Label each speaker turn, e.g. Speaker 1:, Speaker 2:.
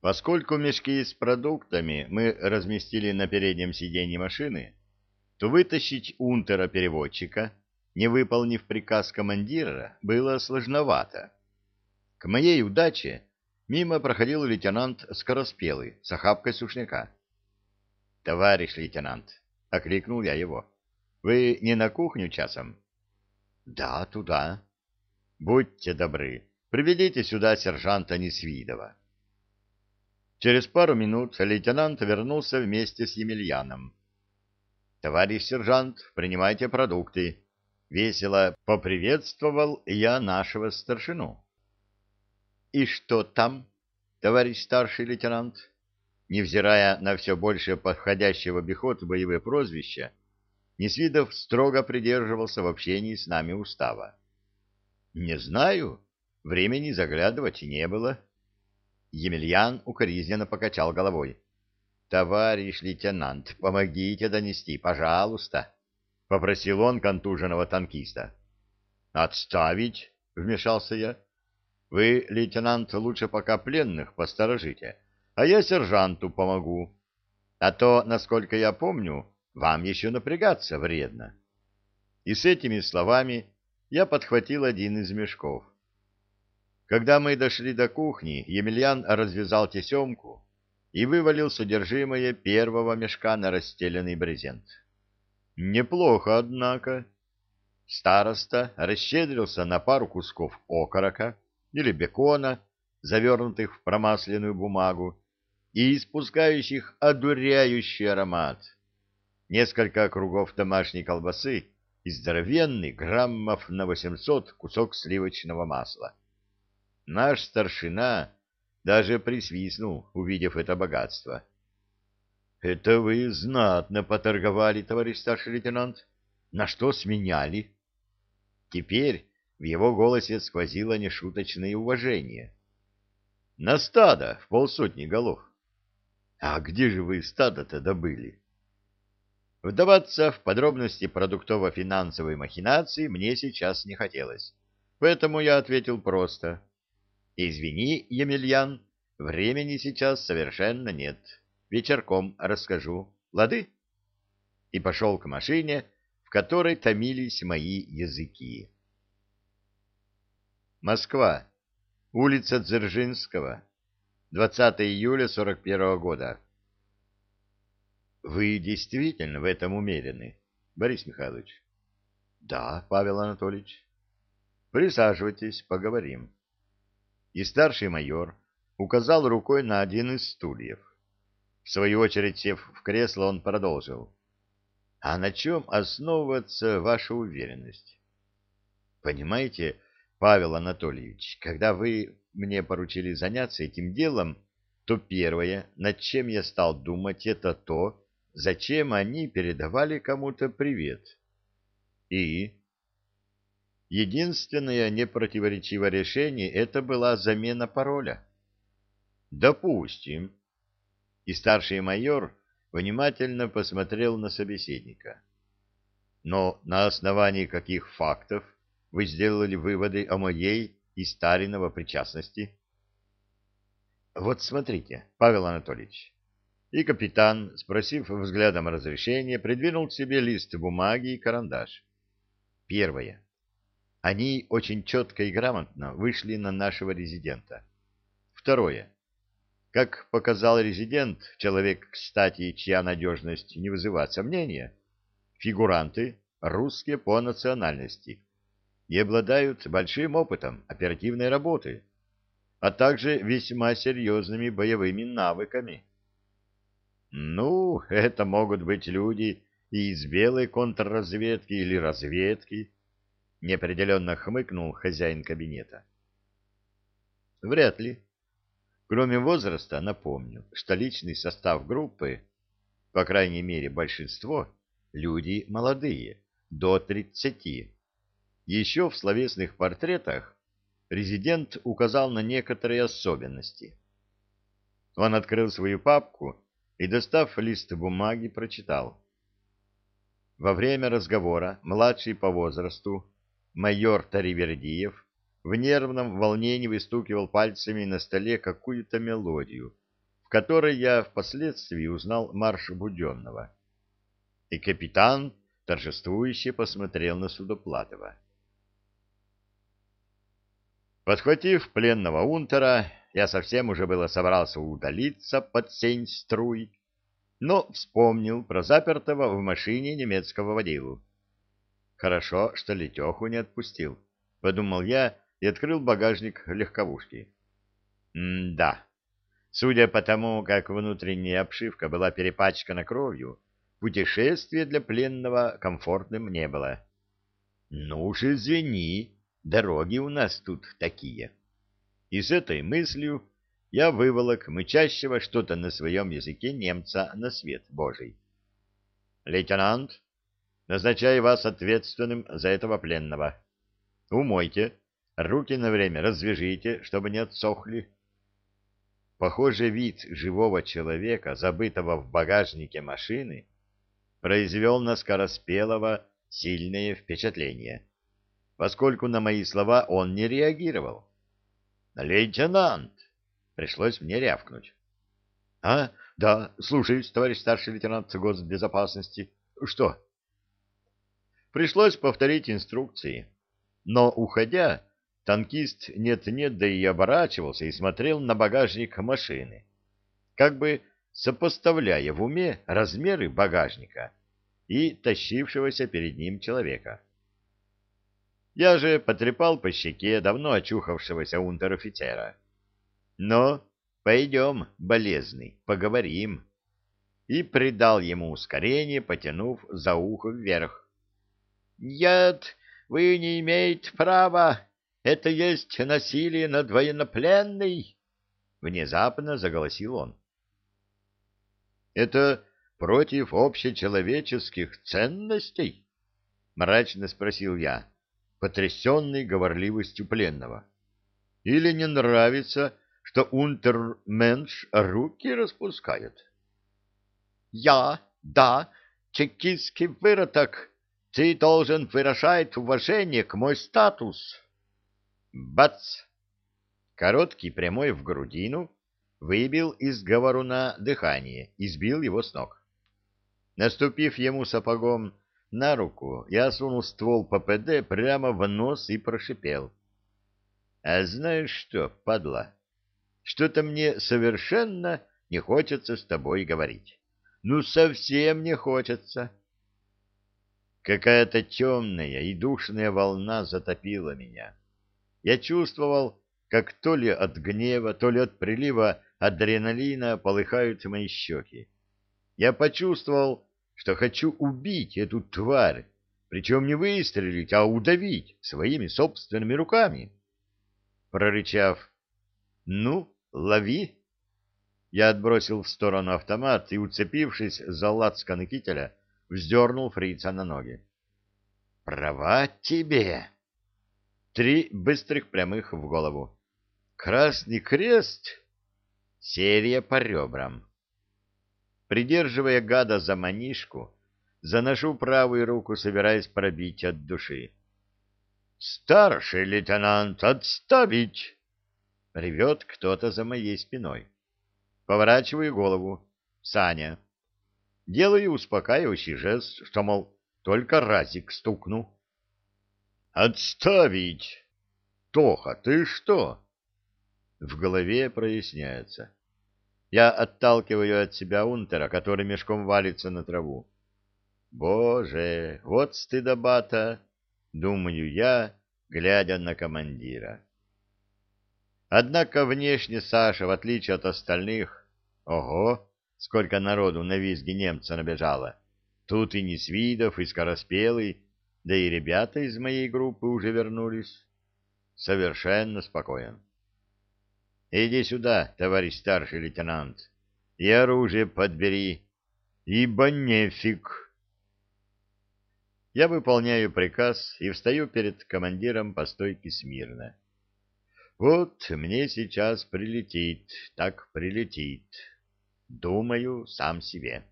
Speaker 1: Поскольку мешки с продуктами мы разместили на переднем сиденье машины, то вытащить унтера-переводчика, не выполнив приказ командира, было сложновато. К моей удаче мимо проходил лейтенант Скороспелый с охапкой сушняка. — Товарищ лейтенант, — окликнул я его, — вы не на кухню часом? — Да, туда. — Будьте добры, приведите сюда сержанта Несвидова. Через пару минут лейтенант вернулся вместе с Емельяном. — Товарищ сержант, принимайте продукты. Весело поприветствовал я нашего старшину. — И что там, товарищ старший лейтенант? Невзирая на все больше подходящего в обиход боевые прозвища, Несвидов строго придерживался в общении с нами устава. — Не знаю, времени заглядывать не было. Емельян укоризненно покачал головой. «Товарищ лейтенант, помогите донести, пожалуйста», — попросил он контуженного танкиста. «Отставить», — вмешался я. «Вы, лейтенант, лучше пока пленных посторожите, а я сержанту помогу. А то, насколько я помню, вам еще напрягаться вредно». И с этими словами я подхватил один из мешков. Когда мы дошли до кухни, Емельян развязал тесемку, и вывалил содержимое первого мешка на расстеленный брезент. Неплохо, однако. Староста расщедрился на пару кусков окорока или бекона, завернутых в промасленную бумагу, и испускающих одуряющий аромат. Несколько кругов домашней колбасы и здоровенный граммов на 800 кусок сливочного масла. Наш старшина даже присвистнул, увидев это богатство. — Это вы знатно поторговали, товарищ старший лейтенант. На что сменяли? Теперь в его голосе сквозило нешуточное уважение. — На стадо в полсотни голов. — А где же вы стадо-то добыли? Вдаваться в подробности продуктово-финансовой махинации мне сейчас не хотелось, поэтому я ответил просто — Извини, Емельян, времени сейчас совершенно нет. Вечерком расскажу. Лады? И пошел к машине, в которой томились мои языки. Москва. Улица Дзержинского. 20 июля 41 -го года. Вы действительно в этом умерены, Борис Михайлович? Да, Павел Анатольевич. Присаживайтесь, поговорим и старший майор указал рукой на один из стульев. В свою очередь, сев в кресло, он продолжил. — А на чем основывается ваша уверенность? — Понимаете, Павел Анатольевич, когда вы мне поручили заняться этим делом, то первое, над чем я стал думать, это то, зачем они передавали кому-то привет. И Единственное непротиворечивое решение — это была замена пароля. Допустим. И старший майор внимательно посмотрел на собеседника. Но на основании каких фактов вы сделали выводы о моей и Старинова причастности? Вот смотрите, Павел Анатольевич. И капитан, спросив взглядом разрешения, придвинул к себе лист бумаги и карандаш. Первое. Они очень четко и грамотно вышли на нашего резидента. Второе. Как показал резидент, человек, кстати, чья надежность не вызывает сомнения, фигуранты русские по национальности и обладают большим опытом оперативной работы, а также весьма серьезными боевыми навыками. Ну, это могут быть люди и из белой контрразведки или разведки, — неопределенно хмыкнул хозяин кабинета. «Вряд ли. Кроме возраста, напомню, что личный состав группы, по крайней мере большинство, люди молодые, до тридцати. Еще в словесных портретах резидент указал на некоторые особенности. Он открыл свою папку и, достав лист бумаги, прочитал. Во время разговора младший по возрасту майор Таривердиев в нервном волнении выстукивал пальцами на столе какую-то мелодию, которой я впоследствии узнал марш Буденного. И капитан торжествующе посмотрел на Судоплатова. Подхватив пленного унтера, я совсем уже было собрался удалиться под сень струй, но вспомнил про запертого в машине немецкого водилу. Хорошо, что Летеху не отпустил, — подумал я и открыл багажник легковушки. М-да. Судя по тому, как внутренняя обшивка была перепачкана кровью, путешествие для пленного комфортным не было. Ну уж извини, дороги у нас тут такие. И с этой мыслью я выволок мычащего что-то на своем языке немца на свет божий. «Лейтенант, назначаю вас ответственным за этого пленного. Умойте, руки на время развяжите, чтобы не отсохли». Похоже, вид живого человека, забытого в багажнике машины, произвел на Скороспелого сильное впечатление, поскольку на мои слова он не реагировал. «Лейтенант!» Пришлось мне рявкнуть. — А, да, слушаюсь, товарищ старший лейтенант госбезопасности. Что? Пришлось повторить инструкции. Но, уходя, танкист нет-нет, да и оборачивался и смотрел на багажник машины, как бы сопоставляя в уме размеры багажника и тащившегося перед ним человека. Я же потрепал по щеке давно очухавшегося унтер-офицера. Но пойдем, болезный, поговорим. И придал ему ускорение, потянув за ухо вверх. Нет, вы не имеете права. Это есть насилие над военнопленной. Внезапно заголосил он. Это против общечеловеческих ценностей? Мрачно спросил я, потрясенный говорливостью пленного. Или не нравится что унтерменш руки распускает. Я, да, чекистский выродок, ты должен выражать уважение к мой статус. Бац! Короткий прямой в грудину выбил из говоруна дыхание и сбил его с ног. Наступив ему сапогом на руку, я сунул ствол ППД прямо в нос и прошипел. — А знаешь что, падла? Что-то мне совершенно не хочется с тобой говорить. Ну, совсем не хочется. Какая-то темная и душная волна затопила меня. Я чувствовал, как то ли от гнева, то ли от прилива адреналина полыхают мои щеки. Я почувствовал, что хочу убить эту тварь, причем не выстрелить, а удавить своими собственными руками. Прорычав «Ну, Лови!» Я отбросил в сторону автомат и, уцепившись за лацканы кителя, вздернул фрица на ноги. «Права тебе!» Три быстрых прямых в голову. «Красный крест!» Серия по ребрам. Придерживая гада за манишку, заношу правую руку, собираясь пробить от души. «Старший лейтенант, отставить!» Ревет кто-то за моей спиной. Поворачиваю голову. Саня. Делаю успокаивающий жест, что, мол, только разик стукну. «Отставить! Тоха, ты что?» В голове проясняется. Я отталкиваю от себя унтера, который мешком валится на траву. «Боже, вот стыдоба-то!» — думаю я, глядя на командира. Однако внешне Саша, в отличие от остальных, ого, сколько народу на визги немца набежало. Тут и Несвидов, и Скороспелый, да и ребята из моей группы уже вернулись. Совершенно спокоен. Иди сюда, товарищ старший лейтенант, и оружие подбери, ибо нефиг. Я выполняю приказ и встаю перед командиром по стойке смирно. Вот мне сейчас прилетит, так прилетит. Думаю сам себе.